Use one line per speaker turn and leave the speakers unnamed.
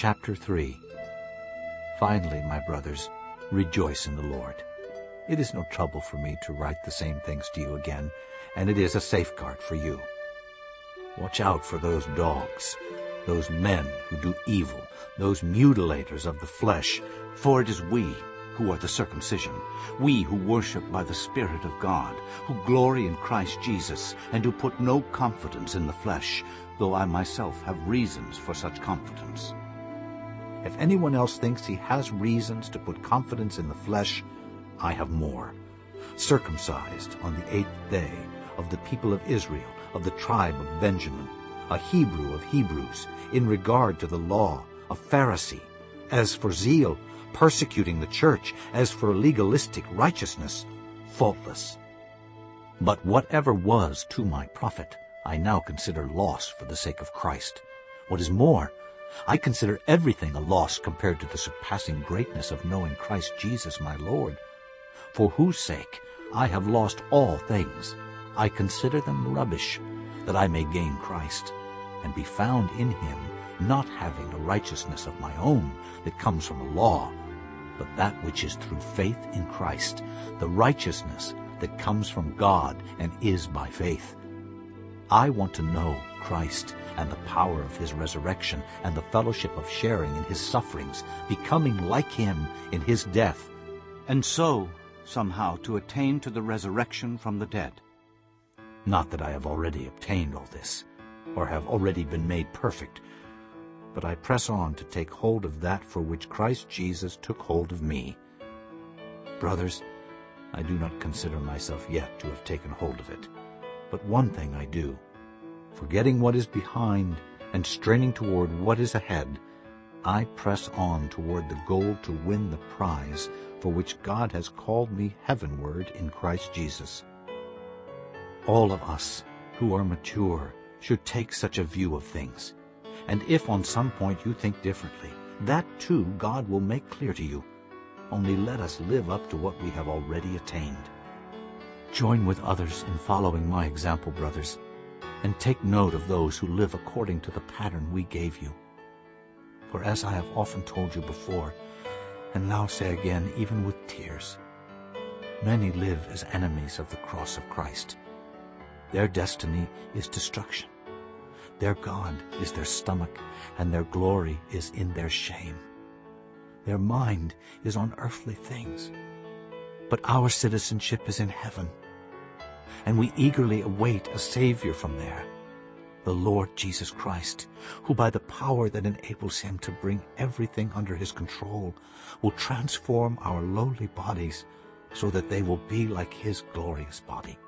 Chapter 3 Finally, my brothers, rejoice in the Lord. It is no trouble for me to write the same things to you again, and it is a safeguard for you. Watch out for those dogs, those men who do evil, those mutilators of the flesh, for it is we who are the circumcision, we who worship by the Spirit of God, who glory in Christ Jesus, and who put no confidence in the flesh, though I myself have reasons for such confidence. If anyone else thinks he has reasons to put confidence in the flesh, I have more. Circumcised on the eighth day, of the people of Israel, of the tribe of Benjamin, a Hebrew of Hebrews, in regard to the law, a Pharisee, as for zeal, persecuting the church, as for legalistic righteousness, faultless. But whatever was to my profit, I now consider loss for the sake of Christ. What is more, I consider everything a loss compared to the surpassing greatness of knowing Christ Jesus my Lord, for whose sake I have lost all things. I consider them rubbish, that I may gain Christ, and be found in him, not having a righteousness of my own that comes from the law, but that which is through faith in Christ, the righteousness that comes from God and is by faith. I want to know Christ and the power of his resurrection and the fellowship of sharing in his sufferings, becoming like him in his death, and so somehow to attain to the resurrection from the dead. Not that I have already obtained all this, or have already been made perfect, but I press on to take hold of that for which Christ Jesus took hold of me. Brothers, I do not consider myself yet to have taken hold of it. But one thing I do, forgetting what is behind and straining toward what is ahead, I press on toward the goal to win the prize for which God has called me heavenward in Christ Jesus. All of us who are mature should take such a view of things. And if on some point you think differently, that too God will make clear to you. Only let us live up to what we have already attained. Join with others in following my example, brothers, and take note of those who live according to the pattern we gave you. For as I have often told you before, and now say again even with tears, many live as enemies of the cross of Christ. Their destiny is destruction. Their God is their stomach, and their glory is in their shame. Their mind is on earthly things. But our citizenship is in heaven, and we eagerly await a Savior from there, the Lord Jesus Christ, who by the power that enables him to bring everything under his control will transform our lowly bodies so that they will be like his glorious body